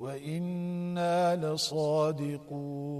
وإنا لصادقون